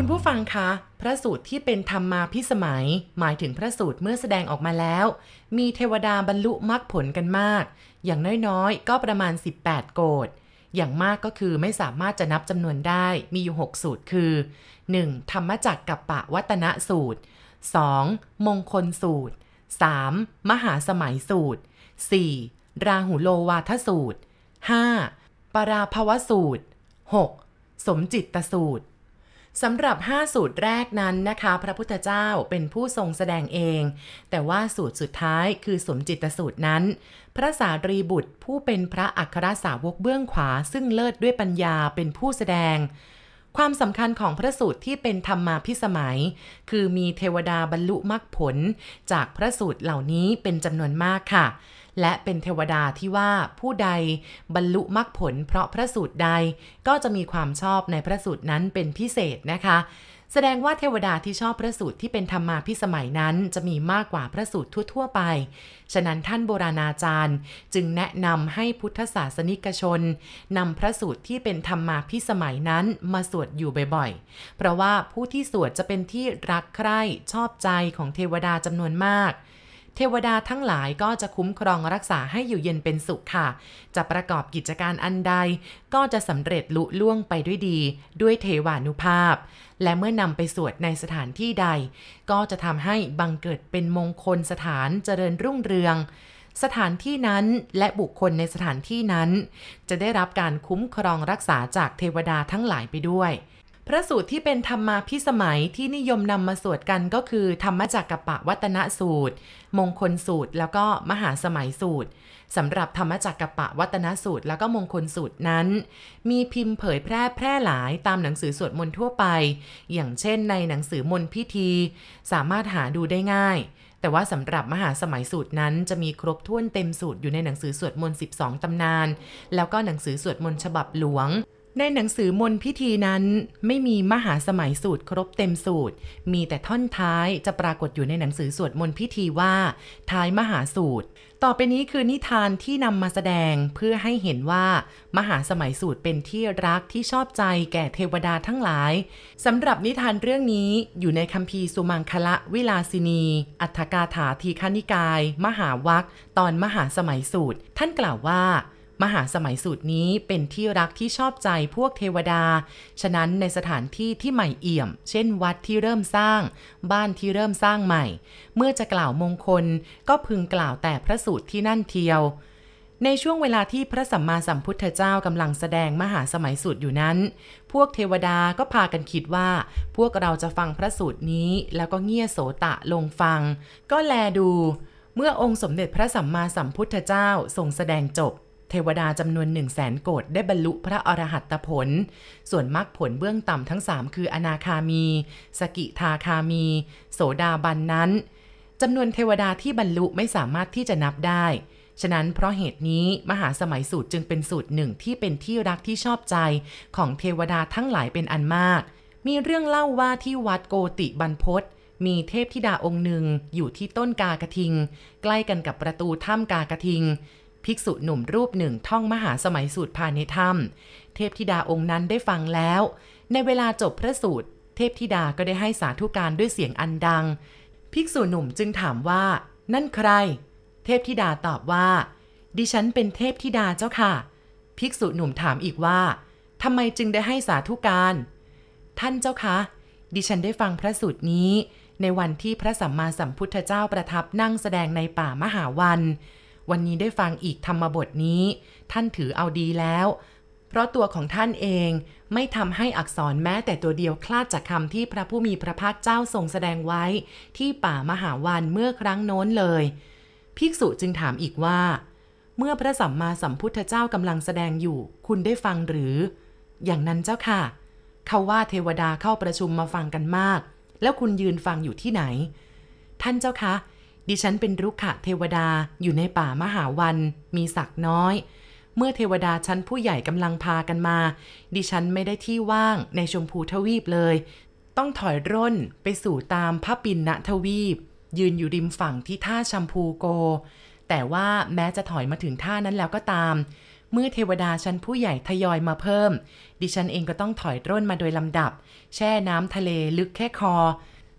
คุณผู้ฟังคะ พระสูตรที่เป็นธรรมมาพิสมัย หมายถึงพระสูตรเมื่อแสดงออกมาแล้ว มีเทวดาบรรลุมรรคผลกันมาก อย่างน้อยๆ ก็ประมาณ 18 โกดอย่างมากก็คือไม่สามารถจะนับจำนวนได้มีอยู่ 6 สูตรคือ 1. ธรรมจักรกับปะวัตนสูตร 2. มงคลสูตร 3. มหาสมัยสูตร 4. ราหุโลวาทสูตร 5. ปราภวสูตร 6. สมจิตตสูตร สำหรับ 5 สูตรแรกนั้นนะคะ พระพุทธเจ้าเป็นผู้ทรงแสดงเอง แต่ว่าสูตรสุดท้ายคือสมจิตสูตรนั้น พระสารีบุตรผู้เป็นพระอัครสาวกเบื้องขวา ซึ่งเลิศด้วยปัญญาเป็นผู้แสดง ความสำคัญของพระสูตรที่เป็นธรรมาพิสมัย คือมีเทวดาบรรลุมรรคผล จากพระสูตรเหล่านี้เป็นจำนวนมากค่ะ และเป็นเทวดาที่ว่าผู้ใดบรรลุมรรคผล เพราะพระสูตรใดก็จะมีความชอบในพระสูตรนั้นเป็นพิเศษนะคะ แสดงว่าเทวดาที่ชอบพระสูตรที่เป็นธรรมาพิสมัยนั้น จะมีมากกว่าพระสูตรทั่ว ๆ ไป ฉะนั้นท่านโบราณอาจารย์ จึงแนะนำให้พุทธศาสนิกชนนำพระสูตรที่เป็นธรรมาพิสมัยนั้นมาสวดอยู่บ่อยๆ เพราะว่าผู้ที่สวดจะเป็นที่รักใคร่ชอบใจของเทวดาจำนวนมาก เทวดาทั้งหลายก็จะคุ้มครองรักษาให้อยู่เย็นเป็นสุขค่ะ จะประกอบกิจการอันใด ก็จะสำเร็จลุล่วงไปด้วยดี ด้วยเทวานุภาพ และเมื่อนำไปสวดในสถานที่ใด ก็จะทำให้บังเกิดเป็นมงคลสถานเจริญรุ่งเรืองสถานที่นั้นและบุคคลในสถานที่นั้น จะได้รับการคุ้มครองรักษาจากเทวดาทั้งหลายไปด้วย พระสูตรที่เป็นธรรมาพิสมัยที่นิยมนำมาสวดกันก็คือ ธรรมจักรปะวัตนสูตร มงคลสูตร แล้วก็มหาสมัยสูตรสำหรับธรรมจักรปะวัตนสูตร แล้วก็มงคลสูตรนั้น มีพิมพ์เผยแพร่แพร่หลายตามหนังสือสวดมนต์ทั่วไป อย่างเช่นในหนังสือมนต์พิธี สามารถหาดูได้ง่าย แต่ว่าสำหรับมหาสมัยสูตรนั้น จะมีครบถ้วนเต็มสูตรอยู่ในหนังสือสวดมนต์ 12 ตำนาน แล้วก็หนังสือสวดมนต์ฉบับหลวง ในหนังสือมนพิธีนั้นไม่มีมหาสมัยสูตรครบเต็มสูตร มีแต่ท่อนท้ายจะปรากฏอยู่ในหนังสือสวดมนพิธีว่า ท้ายมหาสูตร ต่อไปนี้คือนิทานที่นำมาแสดงเพื่อให้เห็นว่า มหาสมัยสูตรเป็นที่รักที่ชอบใจแก่เทวดาทั้งหลายสำหรับนิทานเรื่องนี้อยู่ในคัมภีร์สุมังคละวิลาสินี อัฏฐกาถาทีคณิกาย มหาวัคตอนมหาสมัยสูตร ท่านกล่าวว่า มหาสมัยสูตรนี้เป็นที่รักที่ชอบใจพวกเทวดา ฉะนั้นในสถานที่ที่ใหม่เอี่ยม เช่นวัดที่เริ่มสร้าง บ้านที่เริ่มสร้างใหม่ เมื่อจะกล่าวมงคล ก็พึงกล่าวแต่พระสูตรที่นั่นเทียว ในช่วงเวลาที่พระสัมมาสัมพุทธเจ้ากำลังแสดงมหาสมัยสูตรอยู่นั้น พวกเทวดาก็พากันคิดว่า พวกเราจะฟังพระสูตรนี้แล้วก็เงี่ยโสตะลงฟัง ก็แลดู เมื่อองค์สมเด็จพระสัมมาสัมพุทธเจ้าทรงแสดงจบ เทวดาจำนวนหนึ่งแสนโกดได้บรรลุพระอรหัตผล ส่วนมรรคผลเบื้องต่ำทั้งสามคืออนาคามี สกิทาคามี โสดาบันนั้นจำนวนเทวดาที่บรรลุไม่สามารถที่จะนับได้ ฉะนั้นเพราะเหตุนี้มหาสมัยสูตรจึงเป็นสูตรหนึ่งที่เป็นที่รักที่ชอบใจของเทวดาทั้งหลายเป็นอันมาก มีเรื่องเล่าว่าที่วัดโกติบรรพศมีเทพธิดาองค์หนึ่งอยู่ที่ต้นกากระทิง ใกล้กันกับประตูถ้ำกากระทิง ภิกษุหนุ่มรูปหนึ่งท่องมหาสมัยสูตรภายในถ้ำเทพธิดาองค์นั้นได้ฟังแล้ว ในเวลาจบพระสูตร เทพธิดาก็ได้ให้สาธุการด้วยเสียงอันดัง ภิกษุหนุ่มจึงถามว่า นั่นใคร เทพธิดาตอบว่า ดิฉันเป็นเทพธิดาเจ้าค่ะ ภิกษุหนุ่มถามอีกว่าทำไมจึงได้ให้สาธุการ ท่านเจ้าคะดิฉันได้ฟังพระสูตรนี้ ในวันที่พระสัมมาสัมพุทธเจ้าประทับนั่งแสดงในป่ามหาวัน วันนี้ได้ฟังอีกธรรมบทนี้ ท่านถือเอาดีแล้ว เพราะตัวของท่านเองไม่ทำให้อักษรแม้แต่ตัวเดียวคลาดจากคำที่พระผู้มีพระภาคเจ้าทรงแสดงไว้ ที่ป่ามหาวันเมื่อครั้งโน้นเลย ภิกษุจึงถามอีกว่า เมื่อพระสัมมาสัมพุทธเจ้ากำลังแสดงอยู่ คุณได้ฟังหรือ อย่างนั้นเจ้าค่ะ เขาว่าเทวดาเข้าประชุมมาฟังกันมาก แล้วคุณยืนฟังอยู่ที่ไหน ท่านเจ้าคะ ดิฉันเป็นรุกขะเทวดาอยู่ในป่ามหาวัน มีศักน้อย เมื่อเทวดาชั้นผู้ใหญ่กำลังพากันมา ดิฉันไม่ได้ที่ว่างในชมพูทวีปเลย ต้องถอยร่นไปสู่ตามพระปินณทวีป ยืนอยู่ริมฝั่งที่ท่าชัมพูโก แต่ว่าแม้จะถอยมาถึงท่านั้นแล้วก็ตาม เมื่อเทวดาชั้นผู้ใหญ่ทยอยมาเพิ่ม ดิฉันเองก็ต้องถอยร่นมาโดยลำดับ แช่น้ำทะเลลึกแค่คอ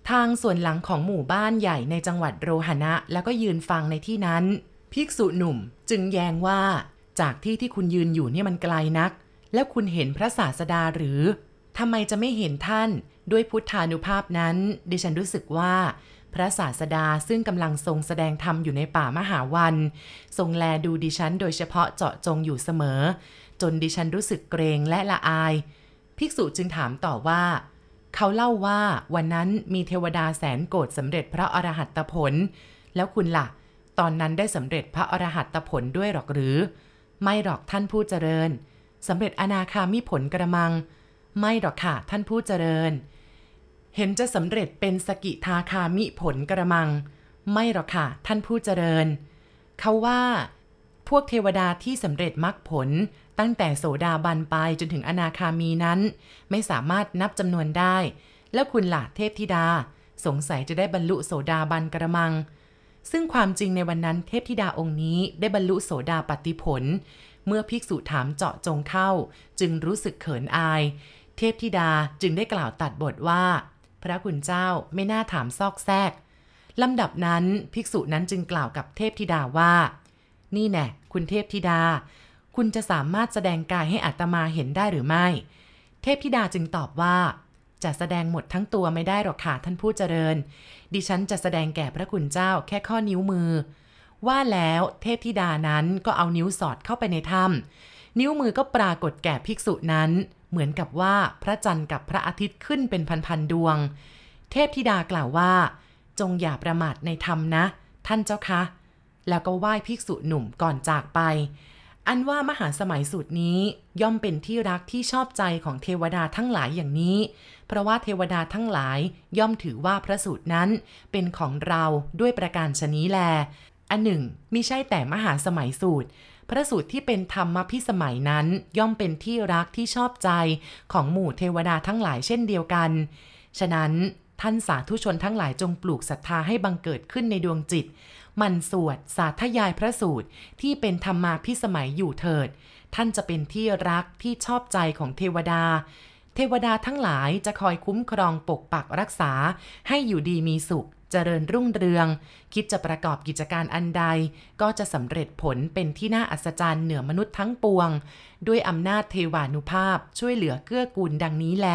ทางส่วนหลังของหมู่บ้านใหญ่ในจังหวัดโรหณะแล้วก็ยืนฟังในที่นั้น ภิกษุหนุ่มจึงแย้งว่า จากที่ที่คุณยืนอยู่เนี่ยมันไกลนัก แล้วคุณเห็นพระศาสดาหรือทำไมจะไม่เห็นท่านด้วยพุทธานุภาพนั้น ดิฉันรู้สึกว่า พระศาสดาซึ่งกำลังทรงแสดงธรรมอยู่ในป่ามหาวัน ทรงแลดูดิฉันโดยเฉพาะเจาะจงอยู่เสมอ จนดิฉันรู้สึกเกรงและละอาย ภิกษุจึงถามต่อว่า เขาเล่าว่าวันนั้นมีเทวดาแสนโกรธสำเร็จพระอรหัตผล แล้วคุณละ่ะ ตอนนั้นได้สำเร็จพระอรหัตผลด้วยหรอกหรือ ไม่หรอกท่านผู้เจริญสำเร็จอนาคามิผลกระมัง ไม่หรอกค่ะท่านผู้เจริญ เห็นจะสำเร็จเป็นสกิทาคามิผลกระมัง ไม่หรอกค่ะท่านผู้เจริญ เขาว่า พวกเทวดาที่สำเร็จมรรคผล ตั้งแต่โสดาบันไปจนถึงอนาคามีนั้น ไม่สามารถนับจำนวนได้ แล้วคุณหละเทพธิดา สงสัยจะได้บรรลุโสดาบันกระมัง ซึ่งความจริงในวันนั้นเทพธิดาองค์นี้ได้บรรลุโสดาปติผล เมื่อภิกษุถามเจาะจงเข้า จึงรู้สึกเขินอาย เทพธิดาจึงได้กล่าวตัดบทว่า พระคุณเจ้าไม่น่าถามซอกแซกลำดับนั้นภิกษุนั้นจึงกล่าวกับเทพธิดาว่า นี่แน่ คุณเทพธิดา คุณจะสามารถแสดงกายให้อัตมาเห็นได้หรือไม่ เทพธิดาจึงตอบว่า จะแสดงหมดทั้งตัวไม่ได้หรอกค่ะท่านผู้เจริญ ดิฉันจะแสดงแก่พระคุณเจ้าแค่ข้อนิ้วมือ ว่าแล้วเทพธิดานั้นก็เอานิ้วสอดเข้าไปในถ้ำนิ้วมือก็ปรากฏแก่ภิกษุนั้น เหมือนกับว่าพระจันทร์กับพระอาทิตย์ขึ้นเป็นพันๆดวง เทพธิดากล่าวว่า จงอย่าประมาทในธรรมนะ ท่านเจ้าคะ แล้วก็ไหว้ภิกษุหนุ่มก่อนจากไป อันว่ามหาสมัยสูตรนี้ย่อมเป็นที่รักที่ชอบใจของเทวดาทั้งหลายอย่างนี้ เพราะว่าเทวดาทั้งหลายย่อมถือว่าพระสูตรนั้นเป็นของเราด้วยประการชนี้แล อันหนึ่งมิใช่แต่มหาสมัยสูตรพระสูตรที่เป็นธรรมพิสมัยนั้นย่อมเป็นที่รักที่ชอบใจของหมู่เทวดาทั้งหลายเช่นเดียวกัน ฉะนั้นท่านสาธุชนทั้งหลายจงปลูกศรัทธาให้บังเกิดขึ้นในดวงจิต มันสวด สาธยายพระสูตรที่เป็นธรรมาพิสมัยอยู่เถิด ท่านจะเป็นที่รักที่ชอบใจของเทวดา เทวดาทั้งหลายจะคอยคุ้มครองปกปักรักษา ให้อยู่ดีมีสุข เจริญรุ่งเรือง คิดจะประกอบกิจการอันใด ก็จะสำเร็จผลเป็นที่น่าอัศจรรย์เหนือมนุษย์ทั้งปวง ด้วยอำนาจเทวานุภาพช่วยเหลือเกื้อกูลดังนี้แล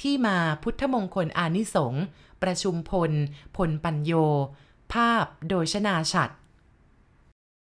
ที่มาพุทธมงคลอานิสงส์ประชุมพล พลปัญโย ภาพโดยชนาชัด